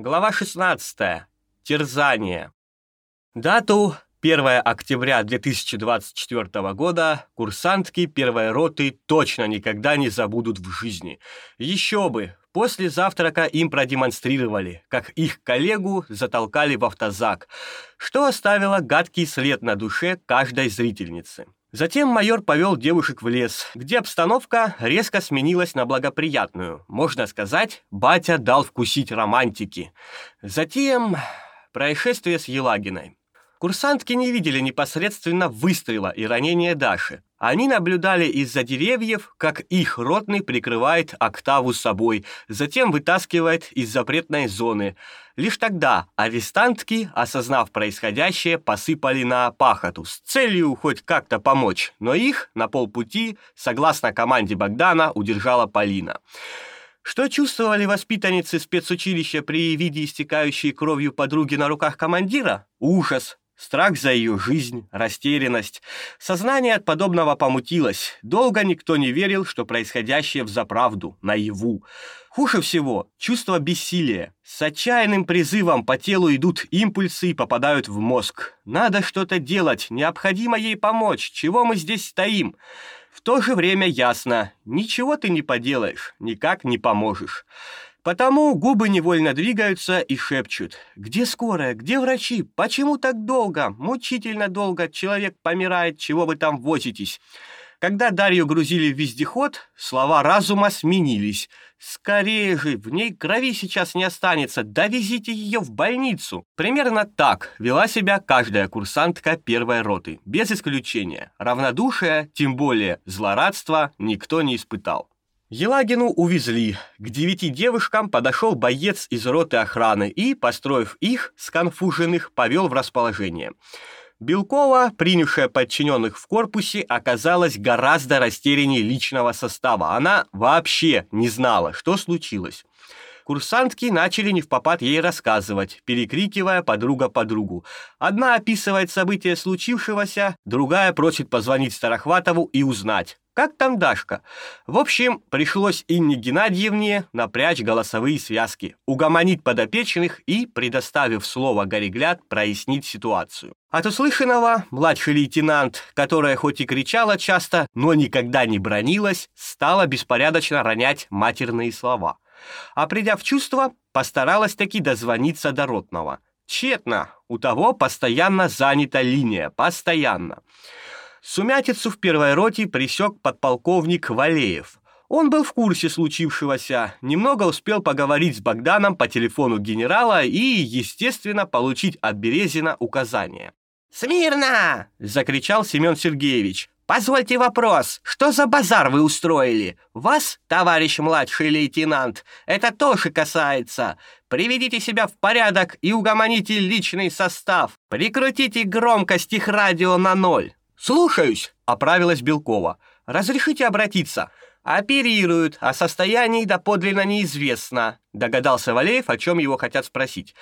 Глава 16. Терзание. Дату 1 октября 2024 года курсантки первой роты точно никогда не забудут в жизни. Еще бы, после завтрака им продемонстрировали, как их коллегу затолкали в автозак, что оставило гадкий след на душе каждой зрительницы. Затем майор повел девушек в лес, где обстановка резко сменилась на благоприятную. Можно сказать, батя дал вкусить романтики. Затем происшествие с Елагиной. Курсантки не видели непосредственно выстрела и ранения Даши. Они наблюдали из-за деревьев, как их ротный прикрывает октаву собой, затем вытаскивает из запретной зоны. Лишь тогда арестантки, осознав происходящее, посыпали на пахоту с целью хоть как-то помочь, но их на полпути, согласно команде Богдана, удержала Полина. Что чувствовали воспитанницы спецучилища при виде истекающей кровью подруги на руках командира? Ужас, Страх за ее жизнь, растерянность. Сознание от подобного помутилось. Долго никто не верил, что происходящее взаправду, наяву. Хуже всего чувство бессилия. С отчаянным призывом по телу идут импульсы и попадают в мозг. Надо что-то делать, необходимо ей помочь. Чего мы здесь стоим? В то же время ясно, ничего ты не поделаешь, никак не поможешь. Потому губы невольно двигаются и шепчут. «Где скорая? Где врачи? Почему так долго? Мучительно долго. Человек помирает, чего вы там возитесь?» Когда Дарью грузили в вездеход, слова разума сменились. «Скорее же, в ней крови сейчас не останется, довезите ее в больницу». Примерно так вела себя каждая курсантка первой роты, без исключения. Равнодушие, тем более злорадства, никто не испытал. Елагину увезли. К девяти девушкам подошел боец из роты охраны и, построив их, сконфуженных, повел в расположение. Белкова, принявшая подчиненных в корпусе, оказалась гораздо растеряннее личного состава. Она вообще не знала, что случилось. Курсантки начали не в попад ей рассказывать, перекрикивая подруга подругу. Одна описывает события случившегося, другая просит позвонить Старохватову и узнать, как там Дашка? В общем, пришлось Инне Геннадьевне напрячь голосовые связки, угомонить подопечных и, предоставив слово Горегляд, прояснить ситуацию. От услышанного младший лейтенант, которая хоть и кричала часто, но никогда не бронилась, стала беспорядочно ронять матерные слова. А придя в чувство, постаралась таки дозвониться до ротного. Тщетно, у того постоянно занята линия, постоянно. Сумятицу в первой роте пресек подполковник Валеев. Он был в курсе случившегося, немного успел поговорить с Богданом по телефону генерала и, естественно, получить от Березина указания. «Смирно!» — закричал Семен Сергеевич. «Позвольте вопрос, что за базар вы устроили? Вас, товарищ младший лейтенант, это тоже касается. Приведите себя в порядок и угомоните личный состав. Прикрутите громкость их радио на ноль. «Слушаюсь», — оправилась Белкова. «Разрешите обратиться?» «Оперируют, а состояние доподлинно неизвестно», — догадался Валеев, о чем его хотят спросить.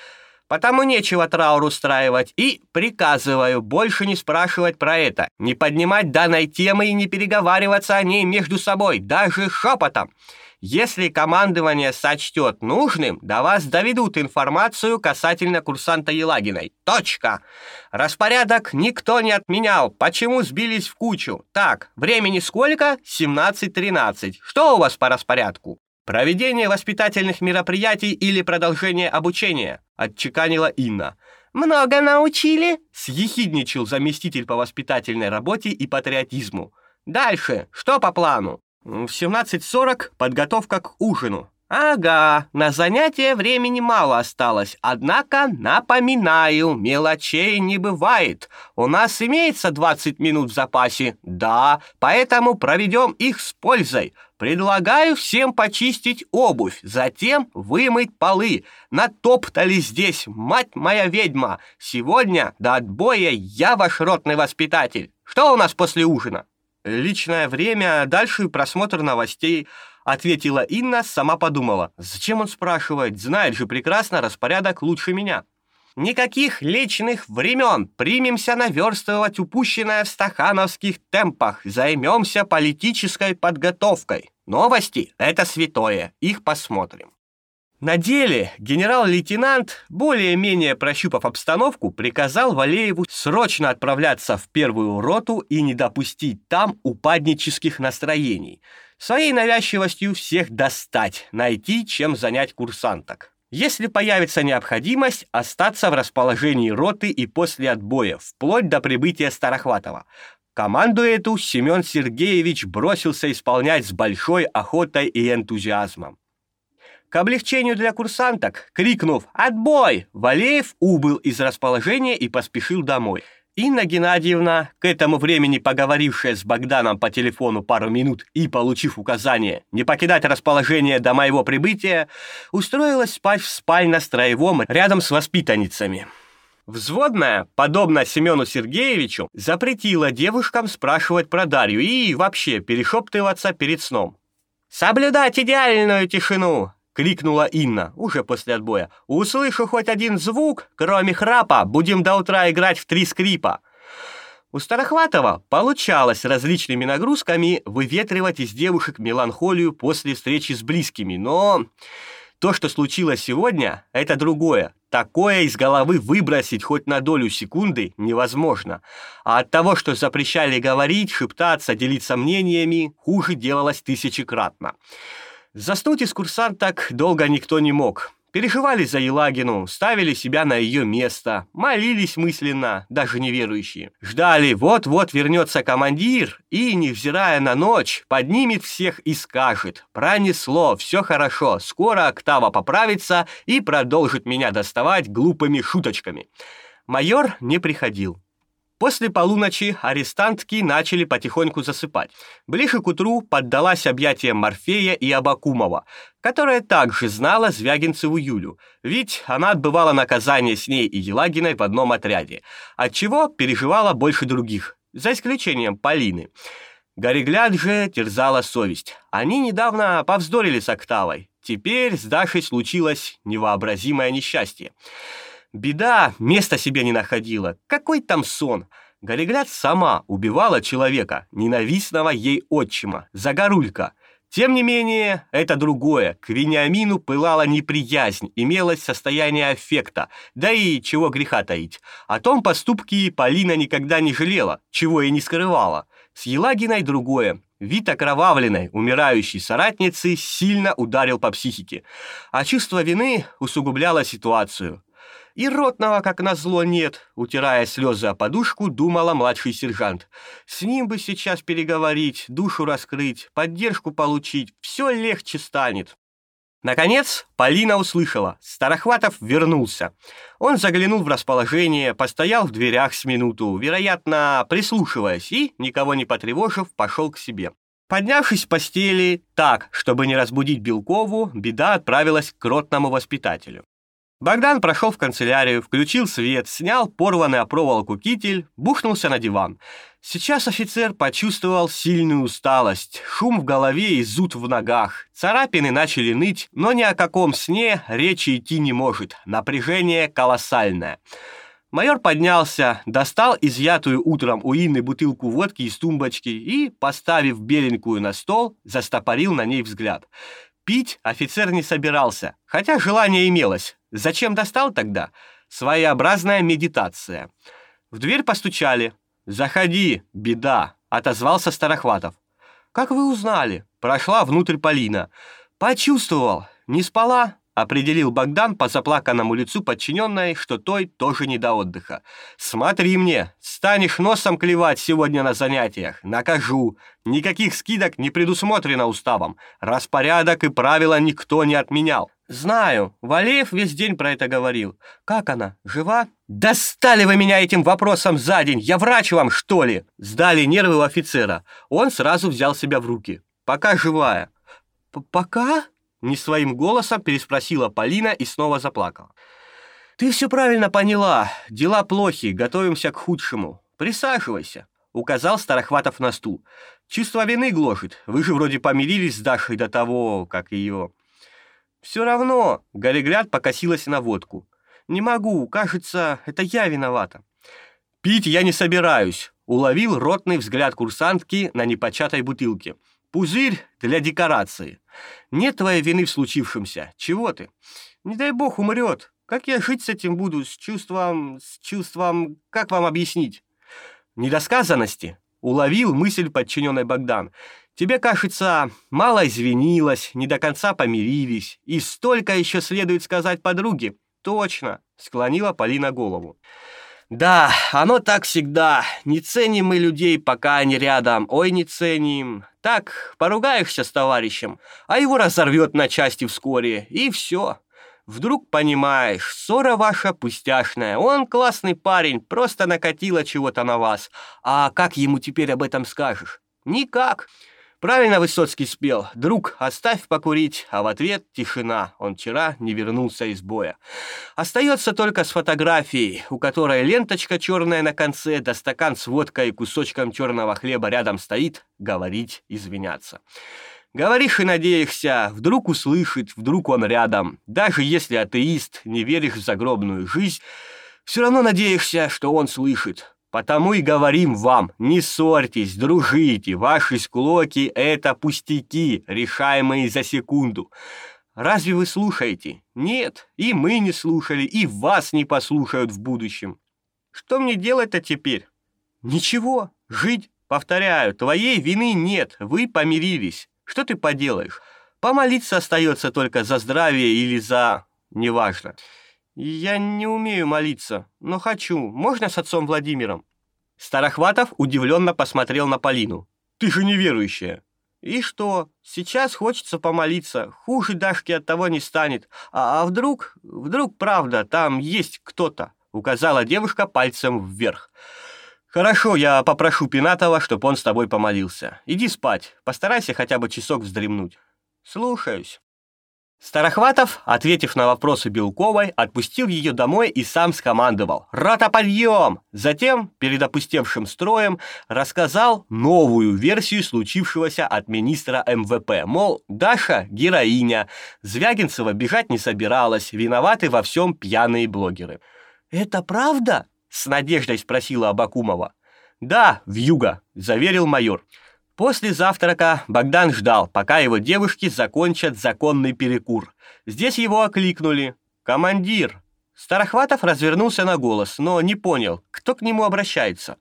«Потому нечего траур устраивать, и приказываю больше не спрашивать про это, не поднимать данной темы и не переговариваться о ней между собой, даже шепотом. Если командование сочтет нужным, до вас доведут информацию касательно курсанта Елагиной. Точка. Распорядок никто не отменял. Почему сбились в кучу? Так, времени сколько? 17:13. Что у вас по распорядку? Проведение воспитательных мероприятий или продолжение обучения, отчеканила Инна. Много научили? съехидничал заместитель по воспитательной работе и патриотизму. Дальше, что по плану? В 17.40 подготовка к ужину. Ага, на занятие времени мало осталось, однако напоминаю, мелочей не бывает. У нас имеется 20 минут в запасе. Да, поэтому проведем их с пользой. Предлагаю всем почистить обувь, затем вымыть полы. Натоптали здесь, мать моя ведьма. Сегодня до отбоя я ваш ротный воспитатель. Что у нас после ужина? личное время, дальше просмотр новостей, ответила Инна, сама подумала. Зачем он спрашивает? Знает же прекрасно распорядок лучше меня. Никаких личных времен. Примемся наверстывать упущенное в стахановских темпах. Займемся политической подготовкой. Новости — это святое. Их посмотрим. На деле генерал-лейтенант, более-менее прощупав обстановку, приказал Валееву срочно отправляться в первую роту и не допустить там упаднических настроений. Своей навязчивостью всех достать, найти, чем занять курсанток. Если появится необходимость, остаться в расположении роты и после отбоя, вплоть до прибытия Старохватова. Команду эту Семен Сергеевич бросился исполнять с большой охотой и энтузиазмом. К облегчению для курсанток, крикнув «Отбой!», Валеев убыл из расположения и поспешил домой. Инна Геннадьевна, к этому времени поговорившая с Богданом по телефону пару минут и получив указание не покидать расположение до моего прибытия, устроилась спать в спально-строевом рядом с воспитанницами. Взводная, подобно Семену Сергеевичу, запретила девушкам спрашивать про Дарью и вообще перешептываться перед сном. «Соблюдать идеальную тишину!» Крикнула Инна уже после отбоя. Услышу хоть один звук, кроме храпа, будем до утра играть в три скрипа. У Старохватова получалось различными нагрузками выветривать из девушек меланхолию после встречи с близкими, но то, что случилось сегодня, это другое. Такое из головы выбросить хоть на долю секунды невозможно. А от того, что запрещали говорить, шептаться, делиться мнениями, хуже делалось тысячекратно. Заснуть из курсанток долго никто не мог. Переживали за Елагину, ставили себя на ее место, молились мысленно, даже неверующие. Ждали, вот-вот вернется командир и, невзирая на ночь, поднимет всех и скажет «Пронесло, все хорошо, скоро октава поправится и продолжит меня доставать глупыми шуточками». Майор не приходил. После полуночи арестантки начали потихоньку засыпать. Ближе к утру поддалась объятиям Морфея и Абакумова, которая также знала Звягинцеву Юлю, ведь она отбывала наказание с ней и Елагиной в одном отряде, отчего переживала больше других, за исключением Полины. Горегляд же терзала совесть. Они недавно повздорили с Октавой. Теперь с Дашей случилось невообразимое несчастье. Беда места себе не находила. Какой там сон? Горегляд сама убивала человека, ненавистного ей отчима, Загорулька. Тем не менее, это другое. К Вениамину пылала неприязнь, имелось состояние аффекта, да и чего греха таить. О том поступке Полина никогда не жалела, чего и не скрывала. С Елагиной другое. Вид окровавленной, умирающей соратницы сильно ударил по психике, а чувство вины усугубляло ситуацию. И ротного, как назло, нет, утирая слезы о подушку, думала младший сержант. С ним бы сейчас переговорить, душу раскрыть, поддержку получить, все легче станет. Наконец, Полина услышала. Старохватов вернулся. Он заглянул в расположение, постоял в дверях с минуту, вероятно, прислушиваясь, и, никого не потревожив, пошел к себе. Поднявшись с постели так, чтобы не разбудить Белкову, беда отправилась к ротному воспитателю. Богдан прошел в канцелярию, включил свет, снял порванный о проволоку китель, бухнулся на диван. Сейчас офицер почувствовал сильную усталость, шум в голове и зуд в ногах. Царапины начали ныть, но ни о каком сне речи идти не может. Напряжение колоссальное. Майор поднялся, достал изъятую утром у Инны бутылку водки из тумбочки и, поставив беленькую на стол, застопорил на ней взгляд. Пить офицер не собирался, хотя желание имелось. Зачем достал тогда? Своеобразная медитация. В дверь постучали. «Заходи, беда!» — отозвался Старохватов. «Как вы узнали?» — прошла внутрь Полина. «Почувствовал. Не спала?» Определил Богдан по заплаканному лицу подчиненной, что той тоже не до отдыха. «Смотри мне, станешь носом клевать сегодня на занятиях, накажу. Никаких скидок не предусмотрено уставом. Распорядок и правила никто не отменял». «Знаю, Валеев весь день про это говорил. Как она, жива?» «Достали вы меня этим вопросом за день! Я врач вам, что ли?» Сдали нервы у офицера. Он сразу взял себя в руки. «Пока живая». «Пока?» Не своим голосом переспросила Полина и снова заплакала. «Ты все правильно поняла. Дела плохи, готовимся к худшему. Присаживайся», — указал Старохватов на стул. «Чувство вины гложет. Вы же вроде помирились с Дашей до того, как ее...» «Все равно», — Галигляд покосилась на водку. «Не могу, кажется, это я виновата». «Пить я не собираюсь», — уловил ротный взгляд курсантки на непочатой бутылке. «Пузырь для декорации». Нет твоей вины в случившемся. Чего ты? Не дай бог умрет. Как я жить с этим буду, с чувством, с чувством, как вам объяснить? Недосказанности. Уловил мысль подчиненной Богдан. Тебе, кажется, мало извинилась, не до конца помирились, и столько еще следует сказать подруге. Точно, склонила Полина голову. Да, оно так всегда. Не ценим мы людей, пока они рядом. Ой, не ценим. Так, поругаешься с товарищем, а его разорвет на части вскоре, и все. Вдруг понимаешь, ссора ваша пустяшная. Он классный парень, просто накатило чего-то на вас. А как ему теперь об этом скажешь? Никак. Правильно Высоцкий спел. «Друг, оставь покурить», а в ответ тишина. Он вчера не вернулся из боя. Остается только с фотографией, у которой ленточка черная на конце, да стакан с водкой и кусочком черного хлеба рядом стоит, говорить, извиняться. Говоришь и надеешься, вдруг услышит, вдруг он рядом. Даже если атеист, не веришь в загробную жизнь, все равно надеешься, что он слышит. Потому и говорим вам, не ссорьтесь, дружите, ваши склоки — это пустяки, решаемые за секунду. Разве вы слушаете? Нет, и мы не слушали, и вас не послушают в будущем. Что мне делать-то теперь? Ничего, жить. Повторяю, твоей вины нет, вы помирились. Что ты поделаешь? Помолиться остается только за здравие или за... неважно. «Я не умею молиться, но хочу. Можно с отцом Владимиром?» Старохватов удивленно посмотрел на Полину. «Ты же неверующая!» «И что? Сейчас хочется помолиться. Хуже Дашки от того не станет. А, а вдруг, вдруг правда, там есть кто-то?» Указала девушка пальцем вверх. «Хорошо, я попрошу Пинатова, чтобы он с тобой помолился. Иди спать. Постарайся хотя бы часок вздремнуть». «Слушаюсь». Старохватов, ответив на вопросы Белковой, отпустил ее домой и сам скомандовал «Рота, подъем!». Затем, перед опустевшим строем, рассказал новую версию случившегося от министра МВП. Мол, Даша – героиня, Звягинцева бежать не собиралась, виноваты во всем пьяные блогеры. «Это правда?» – с надеждой спросила Абакумова. «Да, вьюга», – заверил майор. После завтрака Богдан ждал, пока его девушки закончат законный перекур. Здесь его окликнули. «Командир!» Старохватов развернулся на голос, но не понял, кто к нему обращается.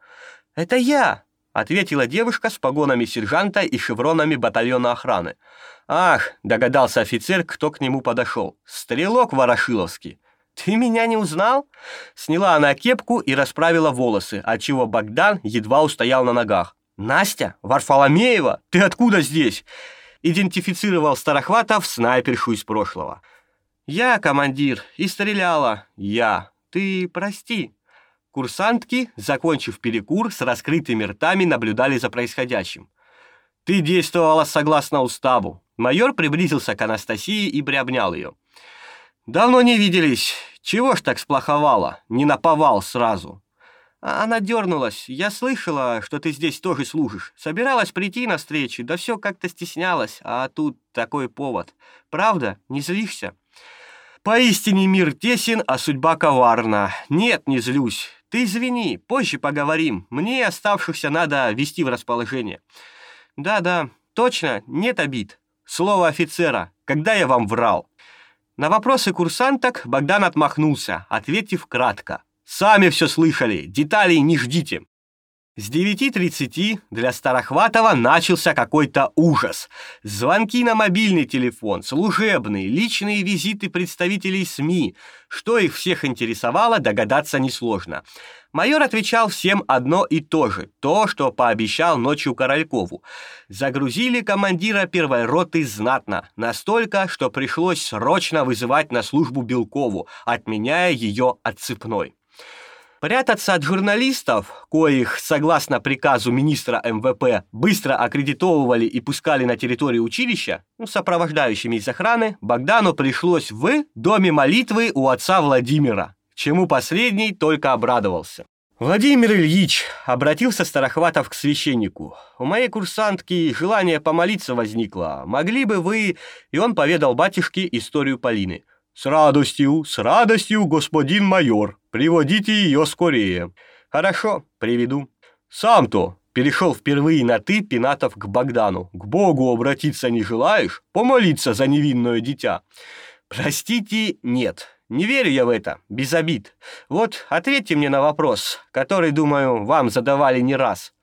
«Это я!» — ответила девушка с погонами сержанта и шевронами батальона охраны. «Ах!» — догадался офицер, кто к нему подошел. «Стрелок Ворошиловский!» «Ты меня не узнал?» Сняла она кепку и расправила волосы, отчего Богдан едва устоял на ногах. «Настя? Варфоломеева? Ты откуда здесь?» Идентифицировал Старохватов снайпершу из прошлого. «Я, командир, и стреляла. Я. Ты прости». Курсантки, закончив перекур, с раскрытыми ртами наблюдали за происходящим. «Ты действовала согласно уставу». Майор приблизился к Анастасии и приобнял ее. «Давно не виделись. Чего ж так сплоховала? Не наповал сразу». А она дернулась. Я слышала, что ты здесь тоже служишь. Собиралась прийти на встречу, да все как-то стеснялась. А тут такой повод. Правда? Не злишься? Поистине мир тесен, а судьба коварна. Нет, не злюсь. Ты извини, позже поговорим. Мне оставшихся надо вести в расположение. Да-да, точно, нет обид. Слово офицера. Когда я вам врал? На вопросы курсанток Богдан отмахнулся, ответив кратко. Сами все слышали, деталей не ждите. С 9.30 для Старохватова начался какой-то ужас. Звонки на мобильный телефон, служебные, личные визиты представителей СМИ. Что их всех интересовало, догадаться несложно. Майор отвечал всем одно и то же, то, что пообещал ночью Королькову. Загрузили командира первой роты знатно, настолько, что пришлось срочно вызывать на службу Белкову, отменяя ее отцепной. Прятаться от журналистов, коих, согласно приказу министра МВП, быстро аккредитовывали и пускали на территорию училища, ну, сопровождающими из охраны, Богдану пришлось в доме молитвы у отца Владимира, чему последний только обрадовался. «Владимир Ильич», — обратился Старохватов к священнику, — «у моей курсантки желание помолиться возникло. Могли бы вы...» И он поведал батюшке историю Полины — «С радостью, с радостью, господин майор. Приводите ее скорее». «Хорошо, приведу». «Сам-то. Перешел впервые на «ты» Пинатов к Богдану. «К Богу обратиться не желаешь? Помолиться за невинное дитя». «Простите, нет. Не верю я в это, без обид. Вот ответьте мне на вопрос, который, думаю, вам задавали не раз.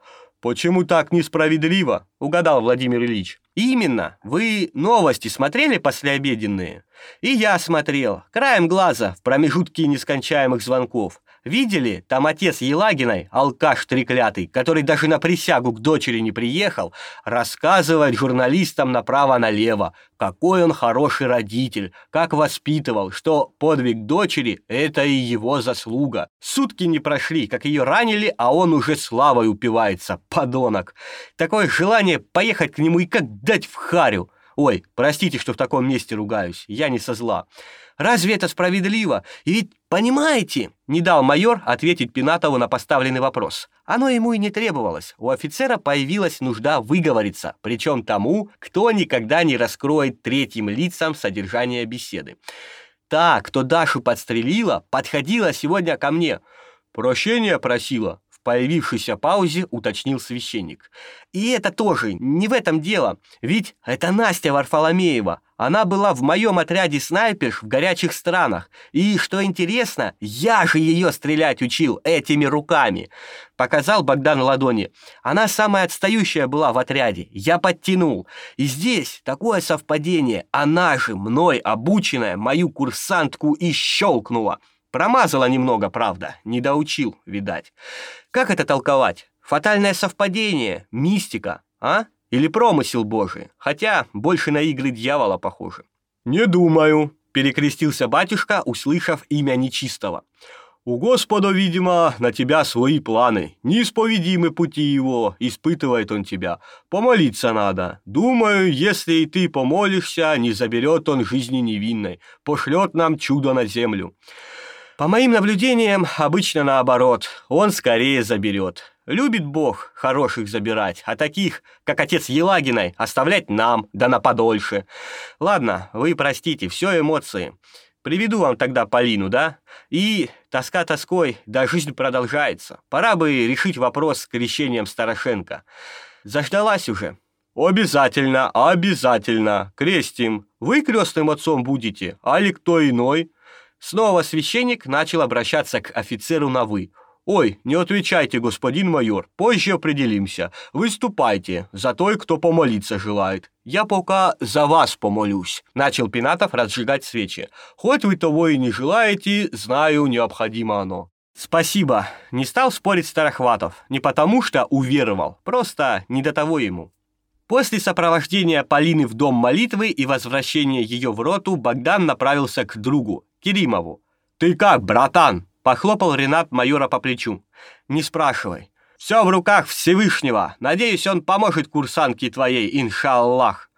Почему так несправедливо? Угадал Владимир Ильич. Именно. Вы новости смотрели послеобеденные? И я смотрел, краем глаза, в промежутке нескончаемых звонков. Видели? Там отец Елагиной, алкаш треклятый, который даже на присягу к дочери не приехал, рассказывает журналистам направо-налево, какой он хороший родитель, как воспитывал, что подвиг дочери — это и его заслуга. Сутки не прошли, как ее ранили, а он уже славой упивается, подонок. Такое желание поехать к нему и как дать в харю. Ой, простите, что в таком месте ругаюсь, я не со зла. Разве это справедливо? И ведь, понимаете, не дал майор ответить Пинатову на поставленный вопрос. Оно ему и не требовалось. У офицера появилась нужда выговориться, причем тому, кто никогда не раскроет третьим лицам содержание беседы. Та, кто Дашу подстрелила, подходила сегодня ко мне. Прощения просила, появившейся паузе уточнил священник. «И это тоже, не в этом дело. Ведь это Настя Варфоломеева. Она была в моем отряде снайперш в горячих странах. И, что интересно, я же ее стрелять учил этими руками!» Показал Богдан ладони. «Она самая отстающая была в отряде. Я подтянул. И здесь такое совпадение. Она же, мной обученная, мою курсантку и щелкнула. Промазала немного, правда, не доучил, видать. Как это толковать? Фатальное совпадение, мистика, а? Или промысел Божий? Хотя больше на игры дьявола похоже. «Не думаю», — перекрестился батюшка, услышав имя нечистого. «У Господа, видимо, на тебя свои планы. Неисповедимы пути его, испытывает он тебя. Помолиться надо. Думаю, если и ты помолишься, не заберет он жизни невинной, пошлет нам чудо на землю». По моим наблюдениям, обычно наоборот. Он скорее заберет. Любит Бог хороших забирать, а таких, как отец Елагиной, оставлять нам, да на подольше. Ладно, вы простите, все эмоции. Приведу вам тогда Полину, да? И тоска тоской, да жизнь продолжается. Пора бы решить вопрос с крещением Старошенко. Заждалась уже. Обязательно, обязательно. Крестим. Вы крестным отцом будете, а ли кто иной? Снова священник начал обращаться к офицеру на «вы». «Ой, не отвечайте, господин майор, позже определимся. Выступайте за той, кто помолиться желает. Я пока за вас помолюсь», — начал Пинатов разжигать свечи. «Хоть вы того и не желаете, знаю, необходимо оно». «Спасибо», — не стал спорить Старохватов. Не потому что уверовал, просто не до того ему. После сопровождения Полины в дом молитвы и возвращения ее в роту Богдан направился к другу, Керимову. «Ты как, братан?» — похлопал Ренат майора по плечу. «Не спрашивай. Все в руках Всевышнего. Надеюсь, он поможет курсантке твоей, иншаллах».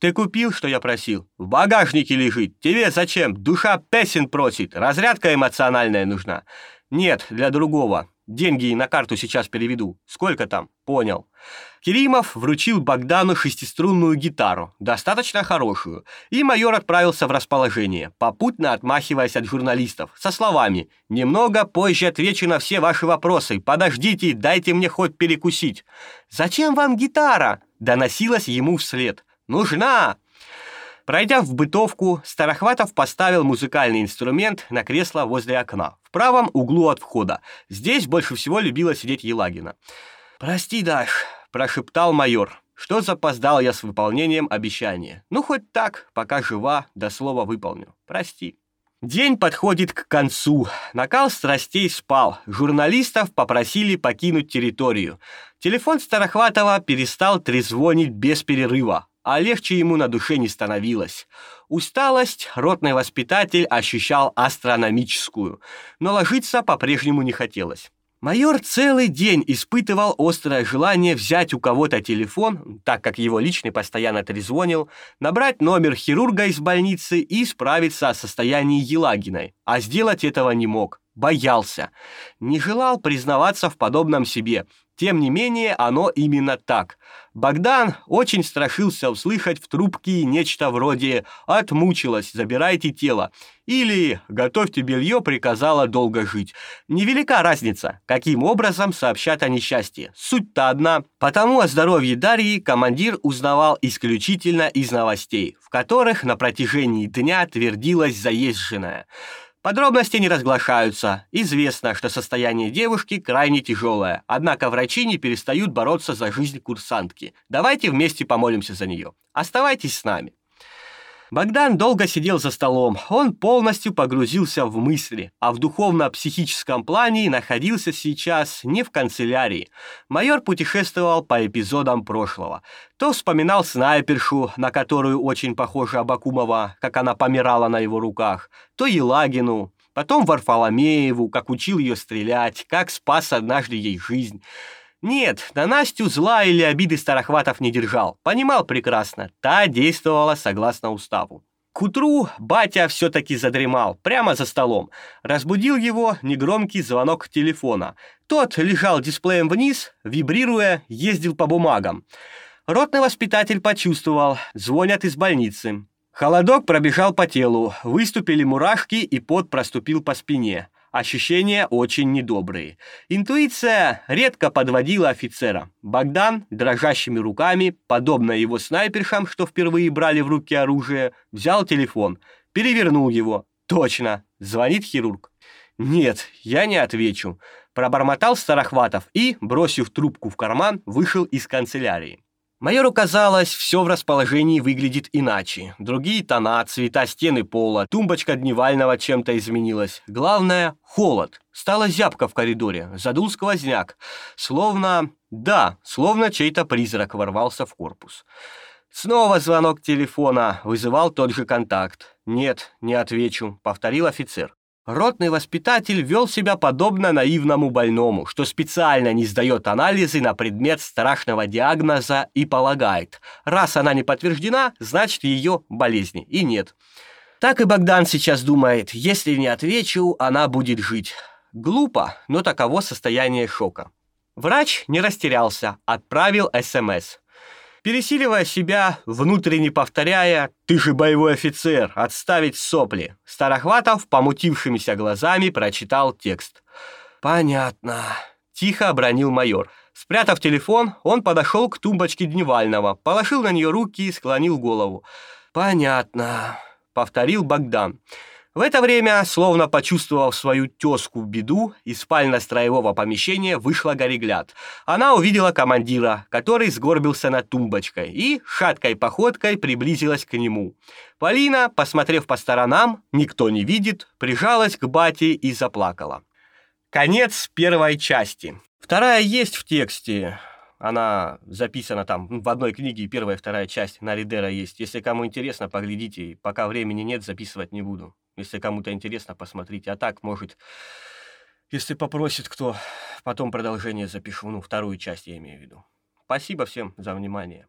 «Ты купил, что я просил? В багажнике лежит. Тебе зачем? Душа песен просит. Разрядка эмоциональная нужна». «Нет, для другого. Деньги на карту сейчас переведу. Сколько там? Понял. Керимов вручил Богдану шестиструнную гитару, достаточно хорошую, и майор отправился в расположение, попутно отмахиваясь от журналистов, со словами «Немного позже отвечу на все ваши вопросы. Подождите, дайте мне хоть перекусить». «Зачем вам гитара?» — доносилась ему вслед. «Нужна!» Пройдя в бытовку, Старохватов поставил музыкальный инструмент на кресло возле окна, в правом углу от входа. Здесь больше всего любила сидеть Елагина. «Прости, Даш», — прошептал майор, что запоздал я с выполнением обещания. «Ну, хоть так, пока жива, до слова выполню. Прости». День подходит к концу. Накал страстей спал. Журналистов попросили покинуть территорию. Телефон Старохватова перестал трезвонить без перерыва а легче ему на душе не становилось. Усталость ротный воспитатель ощущал астрономическую, но ложиться по-прежнему не хотелось. Майор целый день испытывал острое желание взять у кого-то телефон, так как его личный постоянно трезвонил, набрать номер хирурга из больницы и справиться о состоянии Елагиной, а сделать этого не мог, боялся, не желал признаваться в подобном себе, Тем не менее, оно именно так. Богдан очень страшился услышать в трубке нечто вроде «отмучилась, забирайте тело» или «готовьте белье, приказала долго жить». Невелика разница, каким образом сообщат о несчастье. Суть-то одна. Потому о здоровье Дарьи командир узнавал исключительно из новостей, в которых на протяжении дня твердилась заезженная – Подробности не разглашаются. Известно, что состояние девушки крайне тяжелое, однако врачи не перестают бороться за жизнь курсантки. Давайте вместе помолимся за нее. Оставайтесь с нами. Богдан долго сидел за столом. Он полностью погрузился в мысли, а в духовно-психическом плане находился сейчас не в канцелярии. Майор путешествовал по эпизодам прошлого. То вспоминал снайпершу, на которую очень похожа Абакумова, как она помирала на его руках, то Елагину, потом Варфоломееву, как учил ее стрелять, как спас однажды ей жизнь. Нет, на Настю зла или обиды Старохватов не держал. Понимал прекрасно, та действовала согласно уставу. К утру батя все-таки задремал, прямо за столом. Разбудил его негромкий звонок телефона. Тот лежал дисплеем вниз, вибрируя, ездил по бумагам. Ротный воспитатель почувствовал, звонят из больницы. Холодок пробежал по телу, выступили мурашки и пот проступил по спине. Ощущения очень недобрые. Интуиция редко подводила офицера. Богдан дрожащими руками, подобно его снайпершам, что впервые брали в руки оружие, взял телефон, перевернул его. Точно, звонит хирург. Нет, я не отвечу. Пробормотал Старохватов и, бросив трубку в карман, вышел из канцелярии. Майору казалось, все в расположении выглядит иначе. Другие тона, цвета стены пола, тумбочка дневального чем-то изменилась. Главное — холод. Стала зябка в коридоре, задул сквозняк. Словно... Да, словно чей-то призрак ворвался в корпус. Снова звонок телефона, вызывал тот же контакт. «Нет, не отвечу», — повторил офицер. Ротный воспитатель вел себя подобно наивному больному, что специально не сдает анализы на предмет страшного диагноза и полагает, раз она не подтверждена, значит ее болезни. И нет. Так и Богдан сейчас думает, если не отвечу, она будет жить. Глупо, но таково состояние шока. Врач не растерялся, отправил СМС пересиливая себя, внутренне повторяя «Ты же боевой офицер, отставить сопли!» Старохватов помутившимися глазами прочитал текст. «Понятно», — тихо обронил майор. Спрятав телефон, он подошел к тумбочке дневального, положил на нее руки и склонил голову. «Понятно», — повторил Богдан. В это время, словно почувствовав свою тезку беду, из спально-строевого помещения вышла Горегляд. Она увидела командира, который сгорбился над тумбочкой, и шаткой походкой приблизилась к нему. Полина, посмотрев по сторонам, никто не видит, прижалась к бате и заплакала. Конец первой части. Вторая есть в тексте. Она записана там в одной книге, первая и вторая часть на Ридера есть. Если кому интересно, поглядите. Пока времени нет, записывать не буду. Если кому-то интересно, посмотрите. А так, может, если попросит кто, потом продолжение запишу, ну, вторую часть я имею в виду. Спасибо всем за внимание.